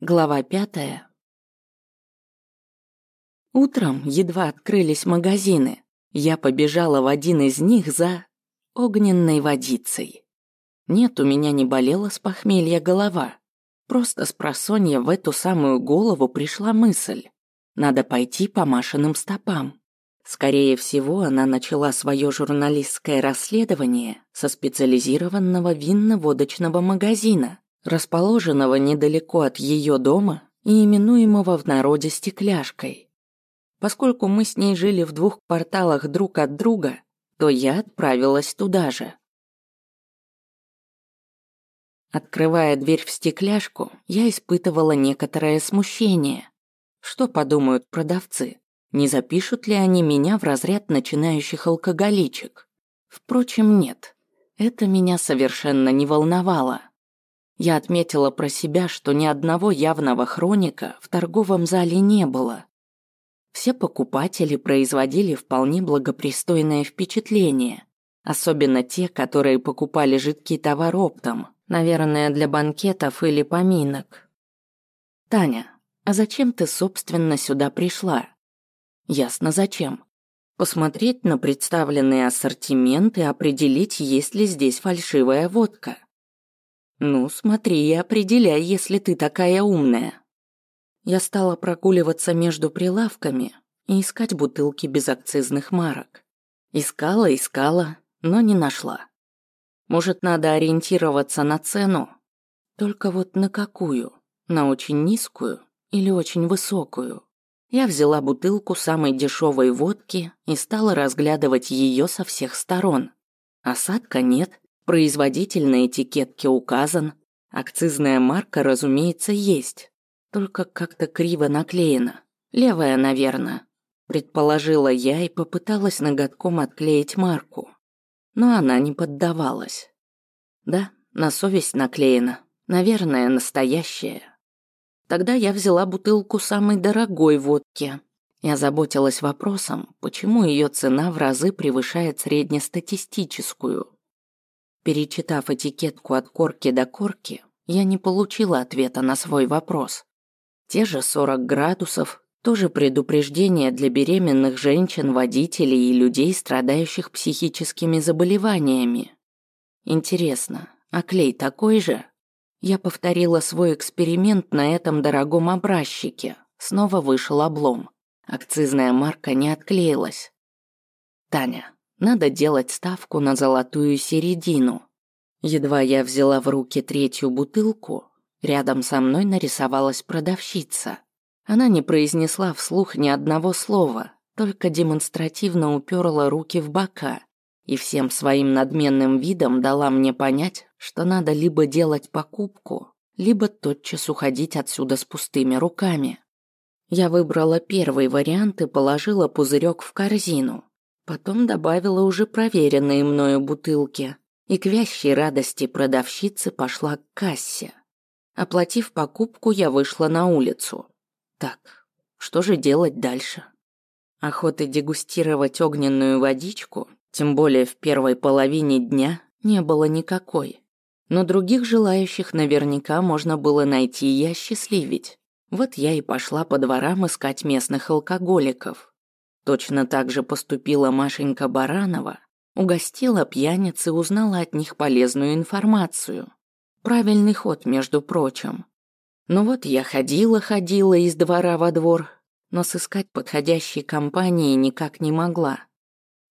Глава пятая. Утром едва открылись магазины. Я побежала в один из них за огненной водицей. Нет, у меня не болела с похмелья голова. Просто с просонья в эту самую голову пришла мысль. Надо пойти по Машиным стопам. Скорее всего, она начала свое журналистское расследование со специализированного винно-водочного магазина, расположенного недалеко от ее дома и именуемого в народе стекляшкой. Поскольку мы с ней жили в двух кварталах друг от друга, то я отправилась туда же. Открывая дверь в стекляшку, я испытывала некоторое смущение. Что подумают продавцы? Не запишут ли они меня в разряд начинающих алкоголичек? Впрочем, нет. Это меня совершенно не волновало. Я отметила про себя, что ни одного явного хроника в торговом зале не было. Все покупатели производили вполне благопристойное впечатление, особенно те, которые покупали жидкий товар оптом, наверное, для банкетов или поминок. «Таня, а зачем ты, собственно, сюда пришла?» «Ясно, зачем. Посмотреть на представленный ассортимент и определить, есть ли здесь фальшивая водка. «Ну, смотри и определяй, если ты такая умная». Я стала прогуливаться между прилавками и искать бутылки безакцизных марок. Искала, искала, но не нашла. Может, надо ориентироваться на цену? Только вот на какую? На очень низкую или очень высокую? Я взяла бутылку самой дешевой водки и стала разглядывать ее со всех сторон. Осадка нет, Производитель на этикетке указан, акцизная марка, разумеется, есть, только как-то криво наклеена. Левая, наверное. Предположила я и попыталась ноготком отклеить марку. Но она не поддавалась. Да, на совесть наклеена. Наверное, настоящая. Тогда я взяла бутылку самой дорогой водки и озаботилась вопросом, почему ее цена в разы превышает среднестатистическую. Перечитав этикетку от корки до корки, я не получила ответа на свой вопрос. Те же 40 градусов, тоже предупреждение для беременных женщин, водителей и людей, страдающих психическими заболеваниями. Интересно, а клей такой же? Я повторила свой эксперимент на этом дорогом образчике. Снова вышел облом. Акцизная марка не отклеилась. Таня, надо делать ставку на золотую середину. Едва я взяла в руки третью бутылку, рядом со мной нарисовалась продавщица. Она не произнесла вслух ни одного слова, только демонстративно уперла руки в бока и всем своим надменным видом дала мне понять, что надо либо делать покупку, либо тотчас уходить отсюда с пустыми руками. Я выбрала первый вариант и положила пузырек в корзину, Потом добавила уже проверенные мною бутылки и к вящей радости продавщицы пошла к кассе. Оплатив покупку, я вышла на улицу. Так, что же делать дальше? Охоты дегустировать огненную водичку, тем более в первой половине дня, не было никакой. Но других желающих наверняка можно было найти и осчастливить. Вот я и пошла по дворам искать местных алкоголиков. Точно так же поступила Машенька Баранова, угостила пьяниц и узнала от них полезную информацию. Правильный ход, между прочим. Ну вот я ходила-ходила из двора во двор, но сыскать подходящей компании никак не могла.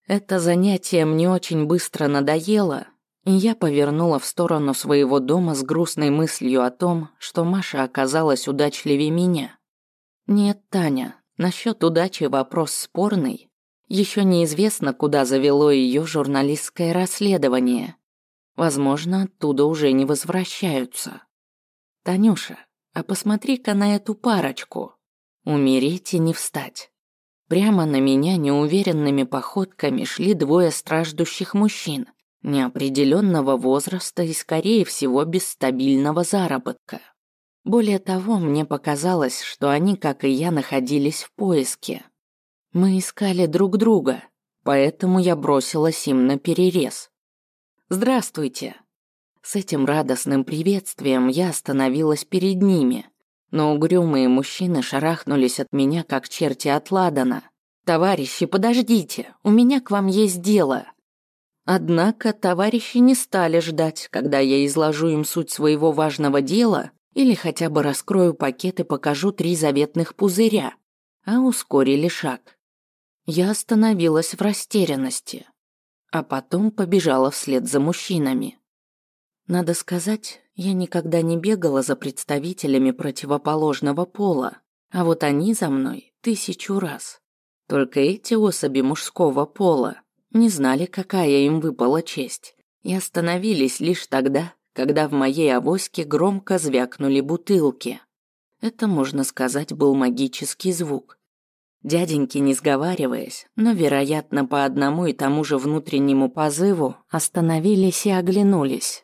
Это занятие мне очень быстро надоело, и я повернула в сторону своего дома с грустной мыслью о том, что Маша оказалась удачливее меня. Нет, Таня, Насчет удачи вопрос спорный. Еще неизвестно, куда завело ее журналистское расследование. Возможно, оттуда уже не возвращаются. Танюша, а посмотри-ка на эту парочку. Умереть и не встать. Прямо на меня неуверенными походками шли двое страждущих мужчин, неопределенного возраста и, скорее всего, без стабильного заработка. Более того, мне показалось, что они, как и я, находились в поиске. Мы искали друг друга, поэтому я бросилась им на перерез. «Здравствуйте!» С этим радостным приветствием я остановилась перед ними, но угрюмые мужчины шарахнулись от меня, как черти от ладана. «Товарищи, подождите, у меня к вам есть дело». Однако товарищи не стали ждать, когда я изложу им суть своего важного дела или хотя бы раскрою пакет и покажу три заветных пузыря, а ускорили шаг. Я остановилась в растерянности, а потом побежала вслед за мужчинами. Надо сказать, я никогда не бегала за представителями противоположного пола, а вот они за мной тысячу раз. Только эти особи мужского пола не знали, какая им выпала честь, и остановились лишь тогда, когда в моей авоське громко звякнули бутылки. Это, можно сказать, был магический звук. Дяденьки, не сговариваясь, но, вероятно, по одному и тому же внутреннему позыву, остановились и оглянулись.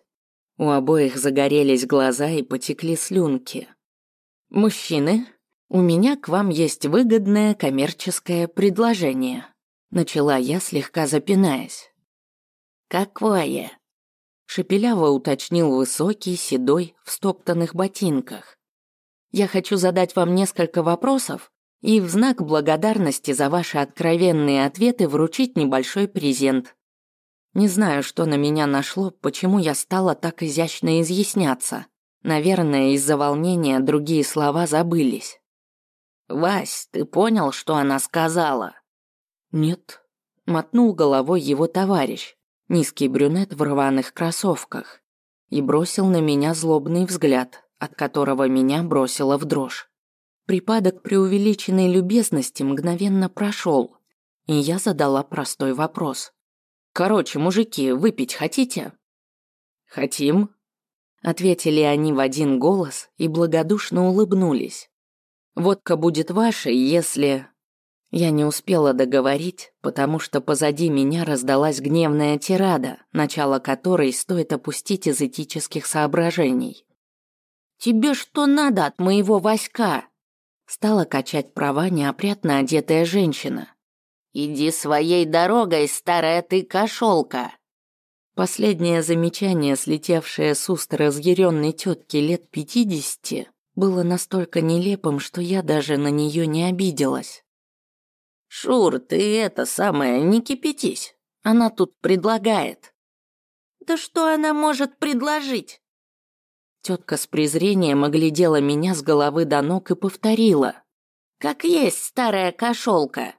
У обоих загорелись глаза и потекли слюнки. «Мужчины, у меня к вам есть выгодное коммерческое предложение», начала я, слегка запинаясь. «Какое?» Шепеляво уточнил высокий, седой, в стоптанных ботинках. «Я хочу задать вам несколько вопросов и в знак благодарности за ваши откровенные ответы вручить небольшой презент. Не знаю, что на меня нашло, почему я стала так изящно изъясняться. Наверное, из-за волнения другие слова забылись. «Вась, ты понял, что она сказала?» «Нет», — мотнул головой его товарищ, низкий брюнет в рваных кроссовках, и бросил на меня злобный взгляд, от которого меня бросило в дрожь. Припадок преувеличенной любезности мгновенно прошел, и я задала простой вопрос. Короче, мужики, выпить хотите? Хотим, ответили они в один голос и благодушно улыбнулись. Водка будет ваша, если я не успела договорить, потому что позади меня раздалась гневная тирада, начало которой стоит опустить из этических соображений. «Тебе что надо от моего Васька?» Стала качать права неопрятно одетая женщина. «Иди своей дорогой, старая ты кошелка!» Последнее замечание, слетевшее с уст разъяренной тетки лет пятидесяти, было настолько нелепым, что я даже на нее не обиделась. «Шур, ты это самое, не кипятись. Она тут предлагает». «Да что она может предложить?» Тетка с презрением оглядела меня с головы до ног и повторила. «Как есть старая кошелка.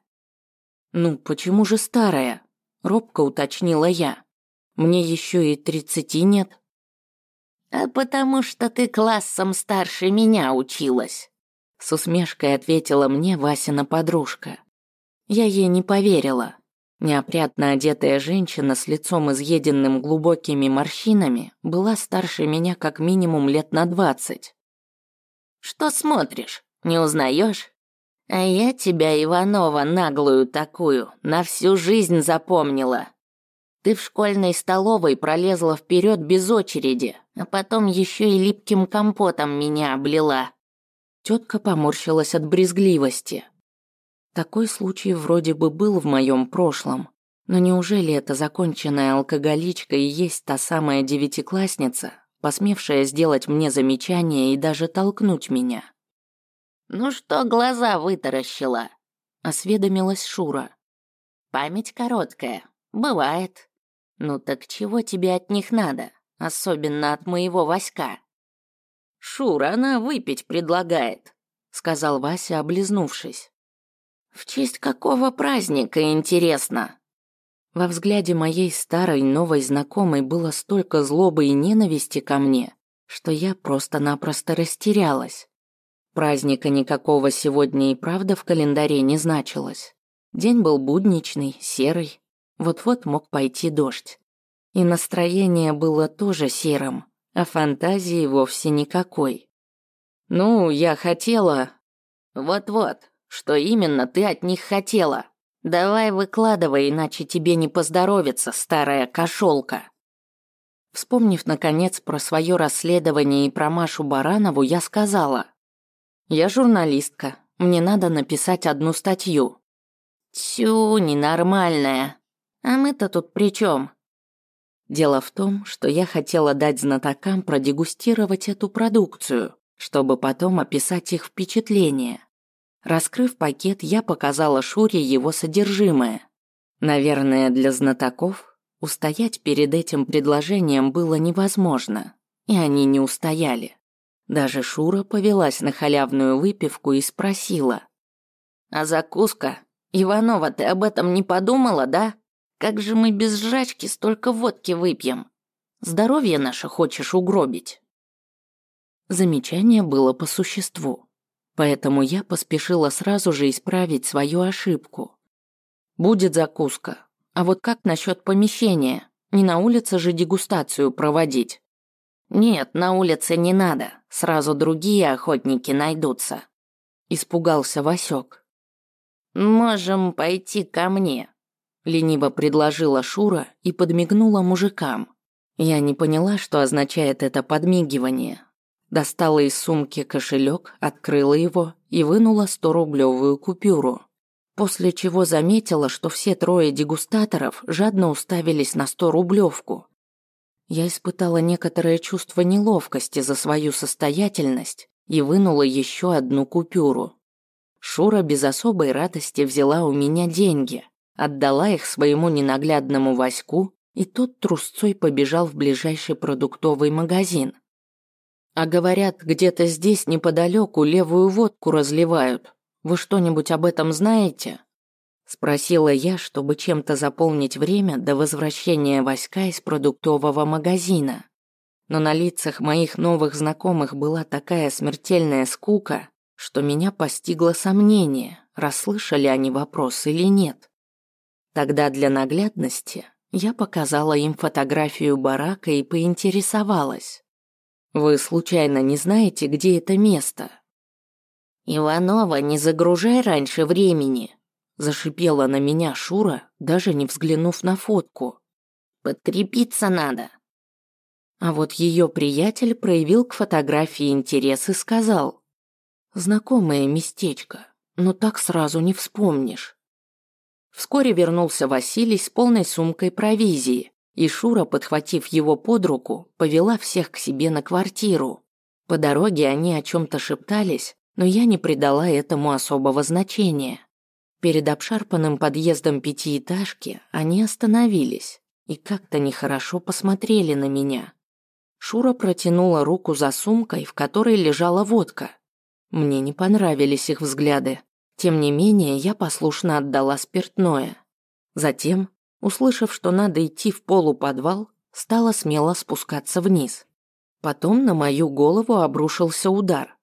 «Ну, почему же старая?» – робко уточнила я. «Мне еще и тридцати нет». «А потому что ты классом старше меня училась», – с усмешкой ответила мне Васина подружка. Я ей не поверила. Неопрятно одетая женщина с лицом изъеденным глубокими морщинами была старше меня как минимум лет на двадцать. «Что смотришь? Не узнаешь? А я тебя, Иванова, наглую такую, на всю жизнь запомнила. Ты в школьной столовой пролезла вперед без очереди, а потом еще и липким компотом меня облила. Тетка поморщилась от брезгливости. Такой случай вроде бы был в моем прошлом, но неужели эта законченная алкоголичка и есть та самая девятиклассница, посмевшая сделать мне замечание и даже толкнуть меня? «Ну что глаза вытаращила?» — осведомилась Шура. «Память короткая. Бывает. Ну так чего тебе от них надо? Особенно от моего Васька?» «Шура, она выпить предлагает», — сказал Вася, облизнувшись. «В честь какого праздника, интересно?» Во взгляде моей старой новой знакомой было столько злобы и ненависти ко мне, что я просто-напросто растерялась. Праздника никакого сегодня и правда в календаре не значилось. День был будничный, серый. Вот-вот мог пойти дождь. И настроение было тоже серым, а фантазии вовсе никакой. «Ну, я хотела...» «Вот-вот, что именно ты от них хотела? Давай выкладывай, иначе тебе не поздоровится, старая кошелка». Вспомнив, наконец, про свое расследование и про Машу Баранову, я сказала – я журналистка. Мне надо написать одну статью. Тю, ненормальная. А мы-то тут при чем? Дело в том, что я хотела дать знатокам продегустировать эту продукцию, чтобы потом описать их впечатление. Раскрыв пакет, я показала Шуре его содержимое. Наверное, для знатоков устоять перед этим предложением было невозможно, и они не устояли. Даже Шура повелась на халявную выпивку и спросила. «А закуска? Иванова, ты об этом не подумала, да? Как же мы без жрачки столько водки выпьем? Здоровье наше хочешь угробить?» Замечание было по существу. Поэтому я поспешила сразу же исправить свою ошибку. Будет закуска. А вот как насчет помещения? Не на улице же дегустацию проводить. Нет, на улице не надо. Сразу другие охотники найдутся. Испугался Васек. Можем пойти ко мне. Лениво предложила Шура и подмигнула мужикам. Я не поняла, что означает это подмигивание, Достала из сумки кошелек, открыла его и вынула 100-рублевую купюру. После чего заметила, что все трое дегустаторов жадно уставились на 100-рублевку. Я испытала некоторое чувство неловкости за свою состоятельность и вынула еще одну купюру. Шура без особой радости взяла у меня деньги, отдала их своему ненаглядному Ваську, и тот трусцой побежал в ближайший продуктовый магазин – а говорят, где-то здесь неподалеку левую водку разливают. Вы что-нибудь об этом знаете? Спросила я, чтобы чем-то заполнить время до возвращения Васька из продуктового магазина. Но на лицах моих новых знакомых была такая смертельная скука, что меня постигло сомнение, расслышали они вопрос или нет. Тогда для наглядности я показала им фотографию барака и поинтересовалась. Вы случайно не знаете, где это место? Иванова, не загружай раньше времени, зашипела на меня Шура, даже не взглянув на фотку. Подкрепиться надо. А вот ее приятель проявил к фотографии интерес и сказал: "Знакомое местечко, но так сразу не вспомнишь". Вскоре вернулся Василий с полной сумкой провизии, и Шура, подхватив его под руку, повела всех к себе на квартиру. По дороге они о чем-то шептались, но я не придала этому особого значения. Перед обшарпанным подъездом пятиэтажки они остановились и как-то нехорошо посмотрели на меня. Шура протянула руку за сумкой, в которой лежала водка. Мне не понравились их взгляды. Тем не менее, я послушно отдала спиртное. Затем Услышав, что надо идти в полуподвал, стала смело спускаться вниз. Потом на мою голову обрушился удар.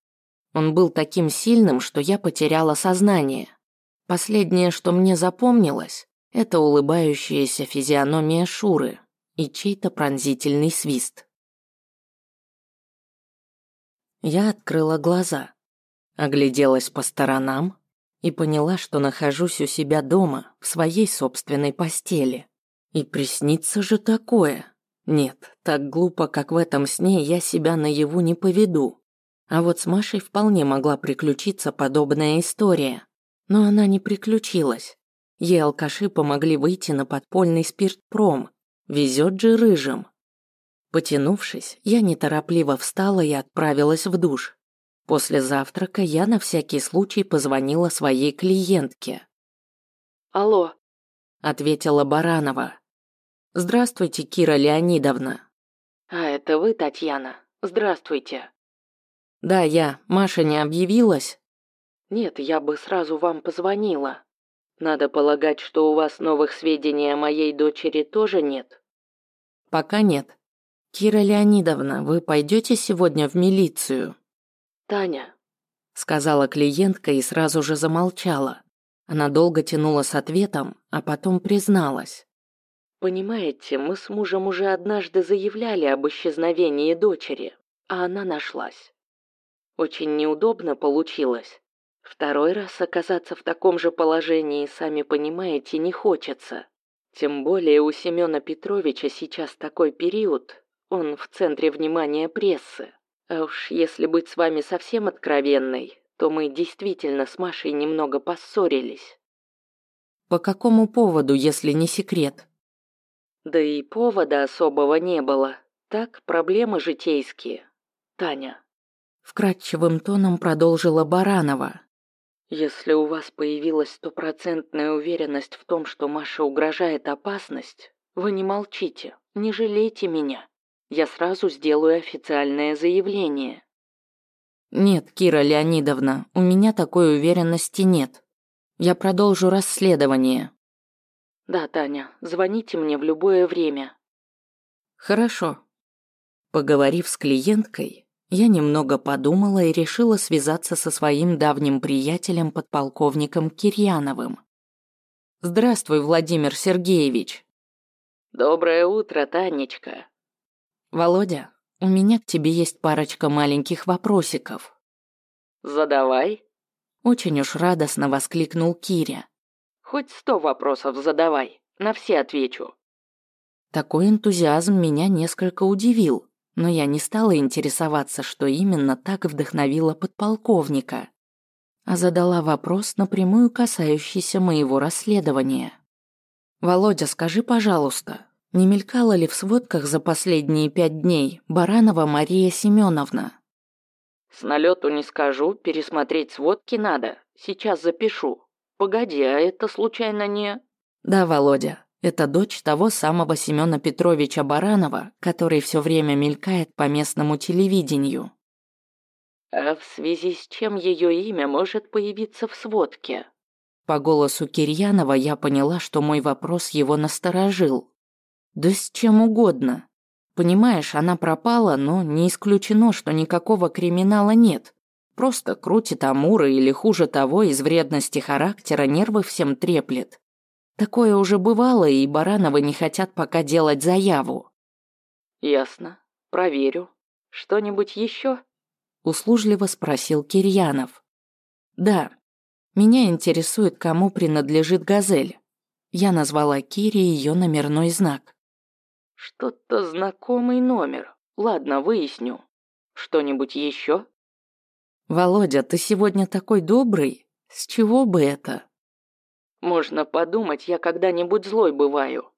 Он был таким сильным, что я потеряла сознание. Последнее, что мне запомнилось, это улыбающаяся физиономия Шуры и чей-то пронзительный свист. Я открыла глаза, огляделась по сторонам и поняла, что нахожусь у себя дома, в своей собственной постели. И приснится же такое. Нет, так глупо, как в этом сне, я себя наяву не поведу. А вот с Машей вполне могла приключиться подобная история. Но она не приключилась. Ей алкаши помогли выйти на подпольный спиртпром. Везет же рыжим. Потянувшись, я неторопливо встала и отправилась в душ. После завтрака я на всякий случай позвонила своей клиентке. «Алло», — ответила Баранова. «Здравствуйте, Кира Леонидовна». «А это вы, Татьяна? Здравствуйте». «Да, я. Маша не объявилась?» «Нет, я бы сразу вам позвонила. Надо полагать, что у вас новых сведений о моей дочери тоже нет?» «Пока нет. Кира Леонидовна, вы пойдете сегодня в милицию?» Таня, сказала клиентка и сразу же замолчала. Она долго тянула с ответом, а потом призналась. Понимаете, мы с мужем уже однажды заявляли об исчезновении дочери, а она нашлась. Очень неудобно получилось. Второй раз оказаться в таком же положении, сами понимаете, не хочется. Тем более у Семёна Петровича сейчас такой период, он в центре внимания прессы. А уж если быть с вами совсем откровенной, то мы действительно с Машей немного поссорились. По какому поводу, если не секрет? Да и повода особого не было. Так, проблемы житейские. Таня, Вкрадчивым тоном продолжила Баранова. Если у вас появилась стопроцентная уверенность в том, что Маше угрожает опасность, вы не молчите, не жалейте меня. Я сразу сделаю официальное заявление. Нет, Кира Леонидовна, у меня такой уверенности нет. Я продолжу расследование. Да, Таня, звоните мне в любое время. Хорошо. Поговорив с клиенткой, я немного подумала и решила связаться со своим давним приятелем, подполковником Кирьяновым. Здравствуй, Владимир Сергеевич. Доброе утро, Танечка. Володя, у меня к тебе есть парочка маленьких вопросиков. Задавай. Очень уж радостно воскликнул Киря. Хоть сто вопросов задавай, на все отвечу. Такой энтузиазм меня несколько удивил но я не стала интересоваться, что именно так вдохновило подполковника, а задала вопрос, напрямую касающийся моего расследования. «Володя, скажи, пожалуйста, не мелькала ли в сводках за последние пять дней Баранова Мария Семеновна?» «С налету не скажу, пересмотреть сводки надо. Сейчас запишу. Погоди, а это случайно не...» «Да, Володя, это дочь того самого Семёна Петровича Баранова, который все время мелькает по местному телевидению. А в связи с чем ее имя может появиться в сводке? По голосу Кирьянова я поняла, что мой вопрос его насторожил. Да с чем угодно. Понимаешь, она пропала, но не исключено, что никакого криминала нет. Просто крутит амуры или хуже того, из вредности характера нервы всем треплет. Такое уже бывало, и Барановы не хотят пока делать заяву. Ясно. Проверю. Что-нибудь еще? Услужливо спросил Кирьянов. Да. Меня интересует, кому принадлежит газель. Я назвала Кире ее номерной знак. Что-то знакомый номер. Ладно, выясню. Что-нибудь еще? Володя, ты сегодня такой добрый. С чего бы это? Можно подумать, я когда-нибудь злой бываю.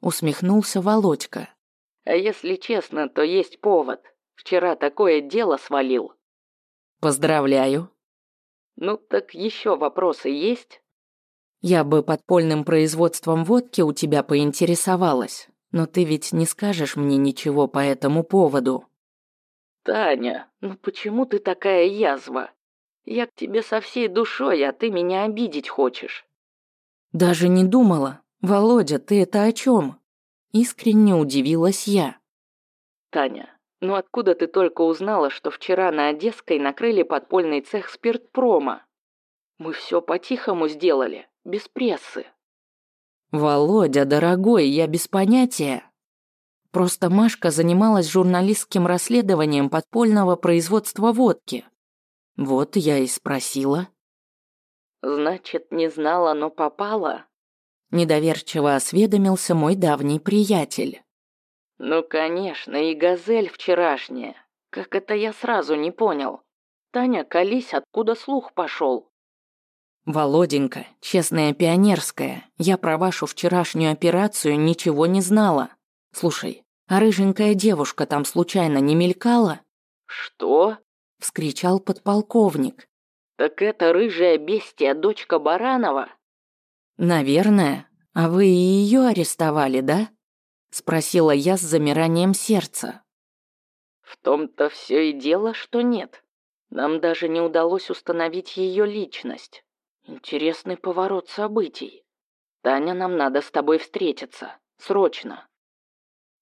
Усмехнулся Володька. А если честно, то есть повод. Вчера такое дело свалил. Поздравляю. Ну так еще вопросы есть? Я бы подпольным производством водки у тебя поинтересовалась, но ты ведь не скажешь мне ничего по этому поводу. Таня, ну почему ты такая язва? Я к тебе со всей душой, а ты меня обидеть хочешь. Даже не думала. Володя, ты это о чем? Искренне удивилась я. Таня, ну откуда ты только узнала, что вчера на Одесской накрыли подпольный цех спиртпрома? Мы все по-тихому сделали, без прессы. Володя, дорогой, я без понятия. Просто Машка занималась журналистским расследованием подпольного производства водки. Вот я и спросила. Значит, не знала, но попала? Недоверчиво осведомился мой давний приятель. Ну, конечно, и газель вчерашняя. Как это я сразу не понял? Таня, колись, откуда слух пошел? Володенька, честная пионерская, я про вашу вчерашнюю операцию ничего не знала. Слушай, а рыженькая девушка там случайно не мелькала? Что? вскричал подполковник. «Так это рыжая бестия, дочка Баранова?» «Наверное. А вы и ее арестовали, да?» Спросила я с замиранием сердца. «В том-то все и дело, что нет. Нам даже не удалось установить ее личность. Интересный поворот событий. Таня, нам надо с тобой встретиться. Срочно».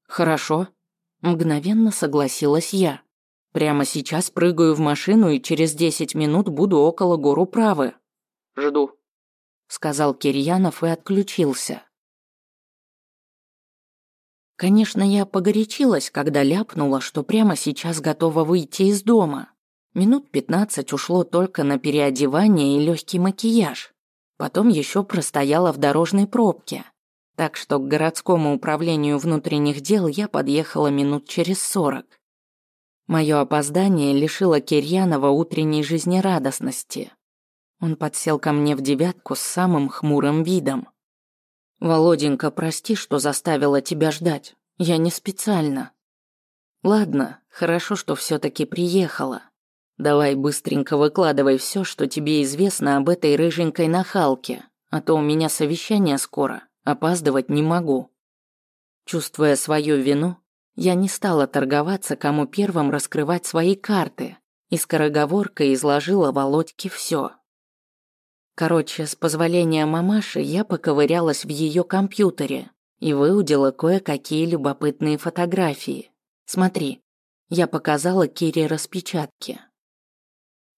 «Хорошо», — мгновенно согласилась я. Прямо сейчас прыгаю в машину и через десять минут буду около гору правы. Жду, сказал Кирьянов и отключился. Конечно, я погорячилась, когда ляпнула, что прямо сейчас готова выйти из дома. Минут пятнадцать ушло только на переодевание и легкий макияж. Потом еще простояла в дорожной пробке. Так что к городскому управлению внутренних дел я подъехала минут через сорок. Мое опоздание лишило Кирьянова утренней жизнерадостности. Он подсел ко мне в девятку с самым хмурым видом. «Володенька, прости, что заставила тебя ждать. Я не специально». «Ладно, хорошо, что все таки приехала. Давай быстренько выкладывай все, что тебе известно об этой рыженькой нахалке, а то у меня совещание скоро, опаздывать не могу. Чувствуя свою вину, я не стала торговаться, кому первым раскрывать свои карты, и скороговоркой изложила Володьке все. Короче, с позволения мамаши я поковырялась в ее компьютере и выудила кое-какие любопытные фотографии. Смотри, я показала Кире распечатки.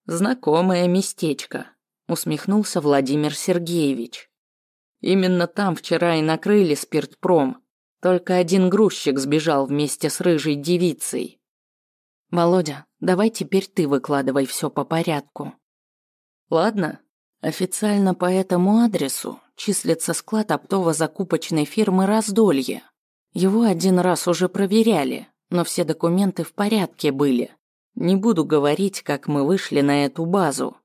«Знакомое местечко», — усмехнулся Владимир Сергеевич. «Именно там вчера и накрыли спиртпром. Только один грузчик сбежал вместе с рыжей девицей». «Володя, давай теперь ты выкладывай все по порядку». «Ладно, официально по этому адресу числится склад оптово-закупочной фирмы «Раздолье». Его один раз уже проверяли, но все документы в порядке были. Не буду говорить, как мы вышли на эту базу.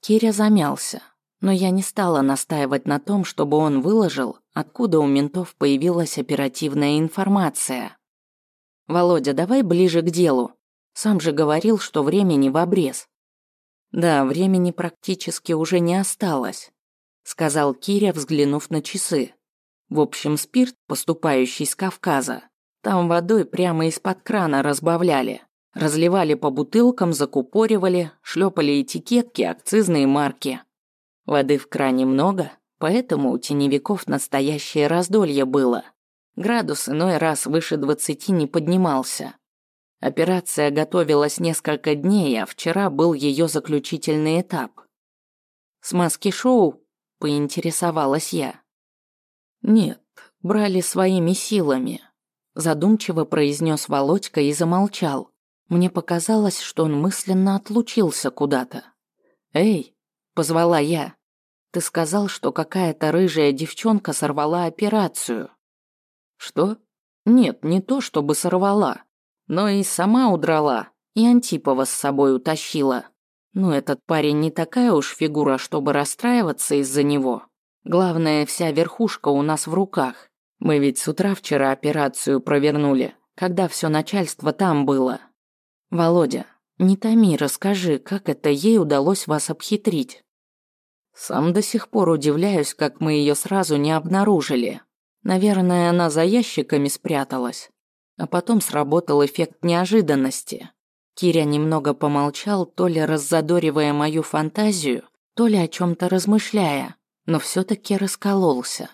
Киря замялся, но я не стала настаивать на том, чтобы он выложил, откуда у ментов появилась оперативная информация. «Володя, давай ближе к делу. Сам же говорил, что времени в обрез». «Да, времени практически уже не осталось», сказал Киря, взглянув на часы. В общем, спирт, поступающий с Кавказа, там водой прямо из-под крана разбавляли. Разливали по бутылкам, закупоривали, шлепали этикетки, акцизные марки. Воды в кране много, поэтому у теневиков настоящее раздолье было. Градус иной раз выше двадцати не поднимался. Операция готовилась несколько дней, а вчера был ее заключительный этап. С маски-шоу поинтересовалась я. Нет, брали своими силами, задумчиво произнес Володька и замолчал. Мне показалось, что он мысленно отлучился куда-то. «Эй!» – позвала я. «Ты сказал, что какая-то рыжая девчонка сорвала операцию». «Что?» «Нет, не то, чтобы сорвала, но и сама удрала, и Антипова с собой утащила. Ну, этот парень не такая уж фигура, чтобы расстраиваться из-за него. Главное, вся верхушка у нас в руках. Мы ведь с утра вчера операцию провернули, когда все начальство там было. Володя, не томи, расскажи, как это ей удалось вас обхитрить. Сам до сих пор удивляюсь, как мы ее сразу не обнаружили. Наверное, она за ящиками спряталась. А потом сработал эффект неожиданности. Киря немного помолчал, то ли раззадоривая мою фантазию, то ли о чем-то размышляя, но все-таки раскололся.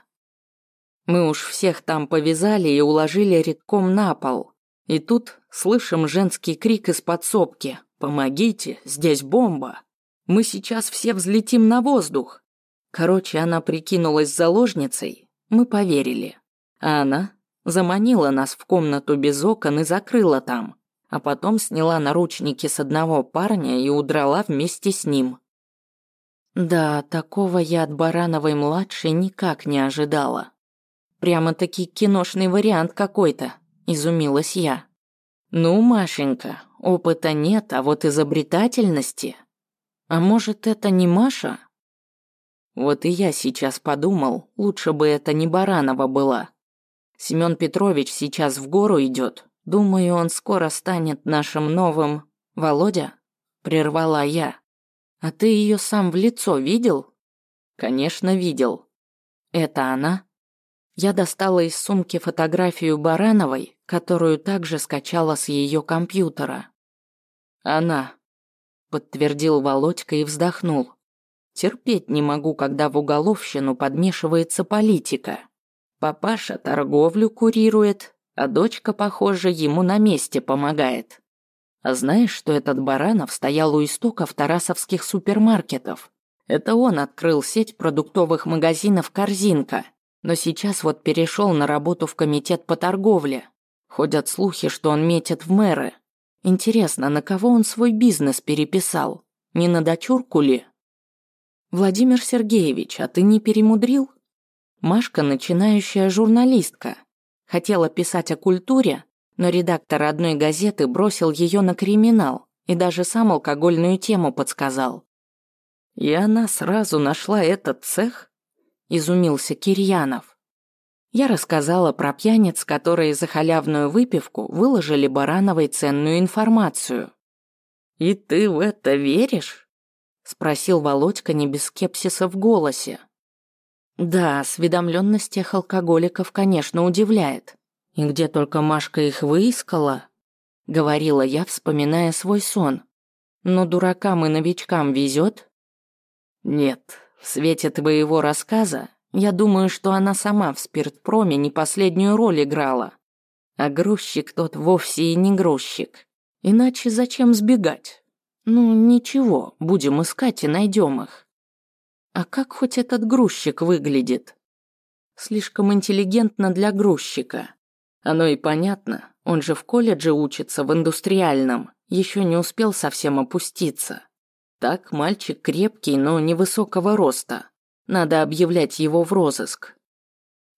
Мы уж всех там повязали и уложили редком на пол. И тут слышим женский крик из подсобки «Помогите, здесь бомба! Мы сейчас все взлетим на воздух!» Короче, она прикинулась заложницей, мы поверили. А она заманила нас в комнату без окон и закрыла там, а потом сняла наручники с одного парня и удрала вместе с ним. Да, такого я от Барановой-младшей никак не ожидала. Прямо-таки киношный вариант какой-то изумилась я. Ну, Машенька, опыта нет, а вот изобретательности. А может, это не Маша? Вот и я сейчас подумал, лучше бы это не Баранова была. Семён Петрович сейчас в гору идет. Думаю, он скоро станет нашим новым... Володя? Прервала я. А ты ее сам в лицо видел? Конечно, видел. Это она? Я достала из сумки фотографию Барановой, которую также скачала с ее компьютера. «Она», — подтвердил Володька и вздохнул. «Терпеть не могу, когда в уголовщину подмешивается политика. Папаша торговлю курирует, а дочка, похоже, ему на месте помогает. А знаешь, что этот Баранов стоял у истоков тарасовских супермаркетов? Это он открыл сеть продуктовых магазинов «Корзинка», но сейчас вот перешел на работу в комитет по торговле. Ходят слухи, что он метит в мэры. Интересно, на кого он свой бизнес переписал? Не на дочурку ли? Владимир Сергеевич, а ты не перемудрил? Машка начинающая журналистка. Хотела писать о культуре, но редактор одной газеты бросил ее на криминал и даже сам алкогольную тему подсказал. И она сразу нашла этот цех? изумился Кирьянов. Я рассказала про пьяниц, которые за халявную выпивку выложили Барановой ценную информацию. «И ты в это веришь?» – спросил Володька не без скепсиса в голосе. Да, осведомленность тех алкоголиков, конечно, удивляет. И где только Машка их выискала, говорила я, вспоминая свой сон. Но дуракам и новичкам везет? Нет, в свете твоего рассказа я думаю, что она сама в спиртпроме не последнюю роль играла. А грузчик тот вовсе и не грузчик. Иначе зачем сбегать? Ну, ничего, будем искать и найдем их. А как хоть этот грузчик выглядит? Слишком интеллигентно для грузчика. Оно и понятно, он же в колледже учится, в индустриальном, еще не успел совсем опуститься. Так, мальчик крепкий, но невысокого роста. Надо объявлять его в розыск.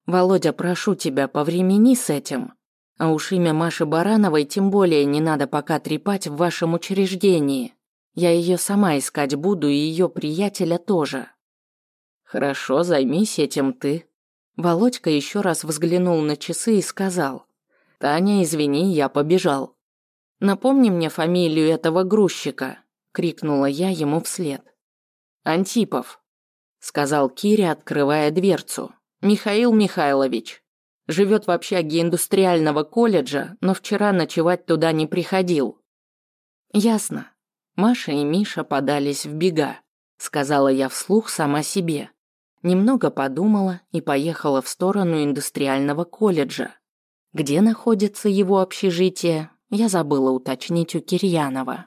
Володя, прошу тебя, повремени с этим. А уж имя Маши Барановой тем более не надо пока трепать в вашем учреждении. Я ее сама искать буду и ее приятеля тоже. Хорошо, займись этим ты. Володька еще раз взглянул на часы и сказал. Таня, извини, я побежал. Напомни мне фамилию этого грузчика, крикнула я ему вслед. Антипов, сказал Киря, открывая дверцу. Михаил Михайлович. Живет в общаге индустриального колледжа, но вчера ночевать туда не приходил. Ясно. Маша и Миша подались в бега, сказала я вслух сама себе. Немного подумала и поехала в сторону индустриального колледжа. Где находится его общежитие, я забыла уточнить у Кирьянова.